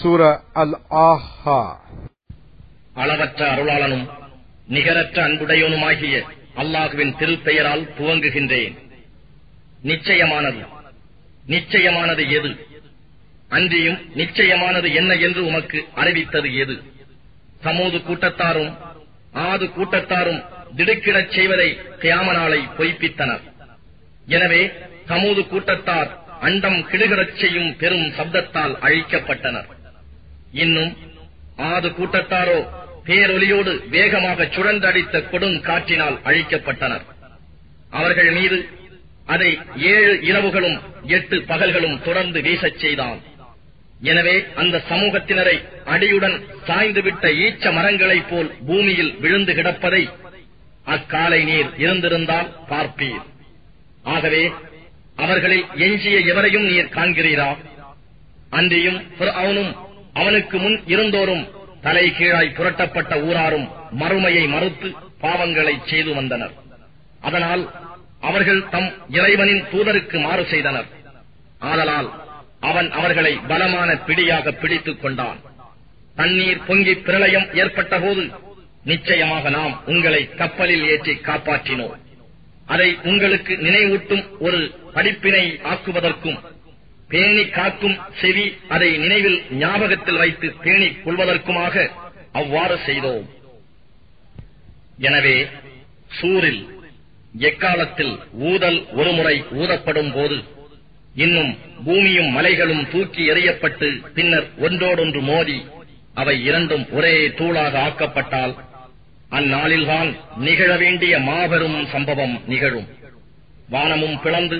சூர அல் ஆஹா அளவற்ற அருளாளனும் நிகரற்ற அன்புடையவனுமாகிய அல்லாஹுவின் திருப்பெயரால் துவங்குகின்றேன். நிச்சயமானது. நிச்சயமானது எது? அன்றியும் நிச்சயமானது என்ன என்று உமக்கு அறிவித்தது எது? சமூது கூட்டத்தாரும் ஆது கூட்டத்தாரும் திடுக்கிடச் செய்வதை கியாமனாலை பொய்ப்பித்தனர். எனவே சமூது கூட்டத்தார் அண்டம் கிடுகிடச் செய்யும் பெரும் சப்தத்தால் அழிக்கப்பட்டனர். இன்னும் ஆது கூட்டத்தாரோ பேரொலியோடு வேகமாக சுழன்றடித்த கொடுங்காற்றினால் அழிக்கப்பட்டனர். அவர்கள் மீது அதை ஏழு இரவுகளும் எட்டு பகல்களும் தொடர்ந்து வீசச் செய்தான். எனவே அந்த சமூகத்தினரை அடியுடன் சாய்ந்துவிட்ட ஈச்ச மரங்களைப் போல் பூமியில் விழுந்து கிடப்பதை அக்காலை நீர் இருந்திருந்தால் பார்ப்பீர். ஆகவே அவர்களில் எஞ்சிய எவரையும் நீர் காண்கிறீரா? அன்றியும் அவனும் அவனுக்கு முன் இருந்தோரும் தலை கீழாய் புரட்டப்பட்ட ஊராரும் மறுமையை மறுத்து பாவங்களை செய்து வந்தனர். அதனால் அவர்கள் தம் இறைவனின் தூதருக்கு மாறு செய்தனர். ஆதலால் அவன் அவர்களை பலமான பிடியாக பிடித்துக் கொண்டான். தண்ணீர் பொங்கி பிரளயம் ஏற்பட்டபோது நிச்சயமாக நாம் உங்களை கப்பலில் ஏற்றி காப்பாற்றினோம். அதை உங்களுக்கு நினைவூட்டும் ஒரு படிப்பினை ஆக்குவதற்கும் பேணி காக்கும் செவி அதை நினைவில் ஞாபகத்தில் வைத்து பேணிக் கொள்வதற்குமாக அவ்வாறு செய்தோம். எனவே சூரில் எக்காலத்தில் ஊதல் ஒருமுறை ஊதப்படும் போது இன்னும் பூமியும் மலைகளும் தூக்கி எறியப்பட்டு பின்னர் ஒன்றோடொன்று மோதி அவை இரண்டும் ஒரே தூளாக ஆக்கப்பட்டால் அந்நாளில்தான் நிகழ வேண்டிய மாபெரும் சம்பவம் நிகழும். வானமும் பிளந்து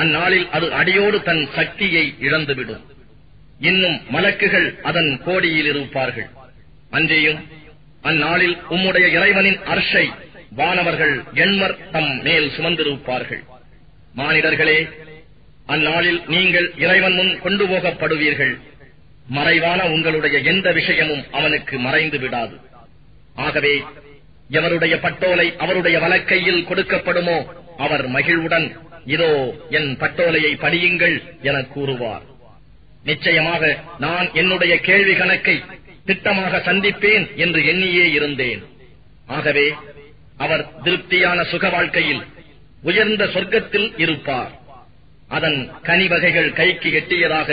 அந்நாளில் அது அடியோடு தன் சக்தியை இழந்துவிடும். இன்னும் மலக்குகள் அதன் கோடியில் இருப்பார்கள் அன்றையும் அந்நாளில் உம்முடைய இறைவனின் அர்ஷை வானவர்கள் எண்மர் தம் மேல் சுமந்திருப்பார்கள். மானிடர்களே அந்நாளில் நீங்கள் இறைவன் முன் கொண்டு போகப்படுவீர்கள் மறைவான உங்களுடைய எந்த விஷயமும் அவனுக்கு மறைந்து விடாது. ஆகவே எவருடைய பட்டோலை அவருடைய வழக்கையில் கொடுக்கப்படுமோ அவர் மகிழ்வுடன் இதோ என் பட்டோலையை படியுங்கள் என கூறுவார். நிச்சயமாக நான் என்னுடைய கேள்வி கணக்கை திட்டமாக சந்திப்பேன் என்று எண்ணியே இருந்தேன். ஆகவே அவர் திருப்தியான சுக வாழ்க்கையில் உயர்ந்த சொர்க்கத்தில் இருப்பார். அதன் கனி வகைகள் கைக்கு எட்டியதாக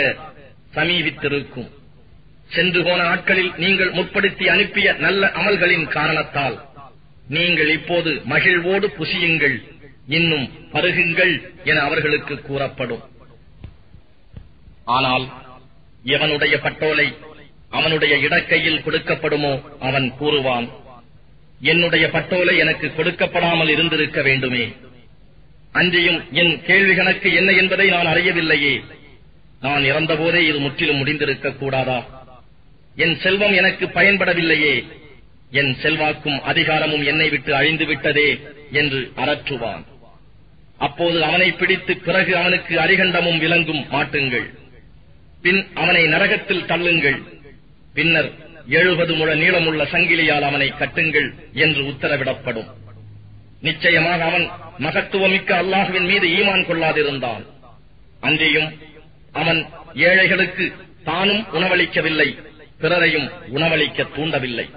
சமீபித்திருக்கும். சென்று போன ஆட்களில் நீங்கள் முற்படுத்தி அனுப்பிய நல்ல அமல்களின் காரணத்தால் நீங்கள் இப்போது மகிழ்வோடு புசியுங்கள் இன்னும் பருகுங்கள் என அவர்களுக்கு கூறப்படும். ஆனால் எவனுடைய பட்டோலை அவனுடைய இடக்கையில் கொடுக்கப்படுமோ அவன் கூறுவான் என்னுடைய பட்டோலை எனக்கு கொடுக்கப்படாமல் இருந்திருக்க வேண்டுமே. அன்றியும் என் கேள்வி கணக்கு என்ன என்பதை நான் அறியவில்லையே. நான் இறந்தபோதே இது முற்றிலும் முடிந்திருக்க கூடாதா? என் செல்வம் எனக்கு பயன்படவில்லையே. என் செல்வாக்கும் அதிகாரமும் என்னை விட்டு அழிந்து விட்டதே என்று அரற்றுவான் அப்போது அவனை பிடித்து பிறகு அவனுக்கு அரிகண்டமும் விளங்கும் மாட்டுங்கள். பின் அவனை நரகத்தில் தள்ளுங்கள். பின்னர் எழுபது முழ நீளமுள்ள சங்கிலியால் அவனை கட்டுங்கள் என்று உத்தரவிடப்படும். நிச்சயமாக அவன் மகத்துவமிக்க அல்லாஹுவின் மீது ஈமான் கொள்ளாதிருந்தான். அன்றியும் அவன் ஏழைகளுக்கு தானும் உணவளிக்கவில்லை பிறரையும் உணவளிக்க தூண்டவில்லை.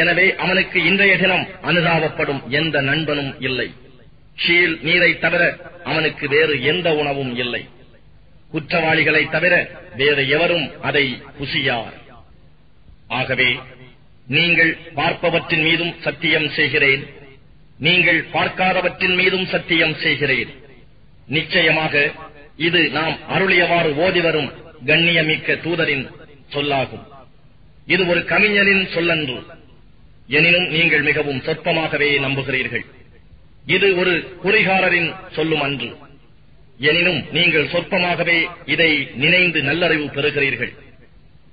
எனவே அவனுக்கு இன்றைய தினம் அனுதாபப்படும் எந்த நண்பனும் இல்லை. ஷீல் நீரை தவிர அவனுக்கு வேறு எந்த உணவும் இல்லை. குற்றவாளிகளை தவிர வேறு எவரும் அதை புசியார். ஆகவே நீங்கள் பார்ப்பவற்றின் மீதும் சத்தியம் செய்கிறேன். நீங்கள் பார்க்காதவற்றின் மீதும் சத்தியம் செய்கிறேன். நிச்சயமாக இது நாம் அருளியவாறு ஓதி வரும் கண்ணியமிக்க தூதரின் சொல்லாகும். இது ஒரு கவிஞனின் சொல்லன்று. எனினும் நீங்கள் மிகவும் சொற்பமாகவே நம்புகிறீர்கள். இது ஒரு குறிகாரரின் சொல்லும் அன்று. எனினும் நீங்கள் சொற்பமாகவே இதை நினைந்து நல்லறிவு பெறுகிறீர்கள்.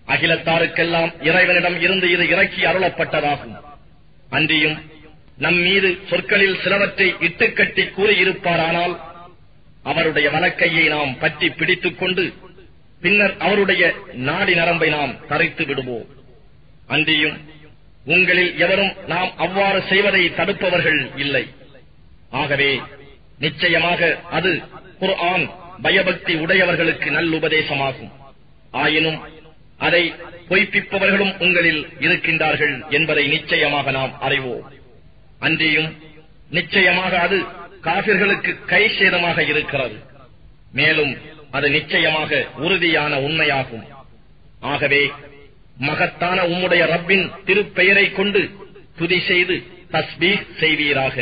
அகிலத்தாருக்கெல்லாம் இறைவனிடம் இருந்து இது இறக்கி அருளப்பட்டதாகும். அன்றியும் நம் மீது சொற்களில் சிலவற்றை இட்டுக்கட்டி கூறியிருப்பாரானால் அவருடைய வழக்கையை நாம் பற்றி பிடித்துக் கொண்டு பின்னர் அவருடைய நாடி நரம்பை நாம் தரைத்து விடுவோம். அன்றியும் உங்களில் எவரும் நாம் அவ்வாறு செய்வதை தடுப்பவர்கள் இல்லை. ஆகவே நிச்சயமாக அது குர்ஆன் பயபக்தி உடையவர்களுக்கு நல்லுபதேசமாகும் ஆயினும் அதை பொய்ப்பிப்பவர்களும் உங்களில் இருக்கின்றார்கள் என்பதை நிச்சயமாக நாம் அறிவோம். அன்றியும் நிச்சயமாக அது காபிர்களுக்கு கை சேதமாக இருக்கிறது. மேலும் அது நிச்சயமாக உறுதியான உண்மையாகும். ஆகவே மகத்தான உம்முடைய ரப்பின் திருப்பெயரை கொண்டு துதி செய்து தஸ்பீ செய்வீராக.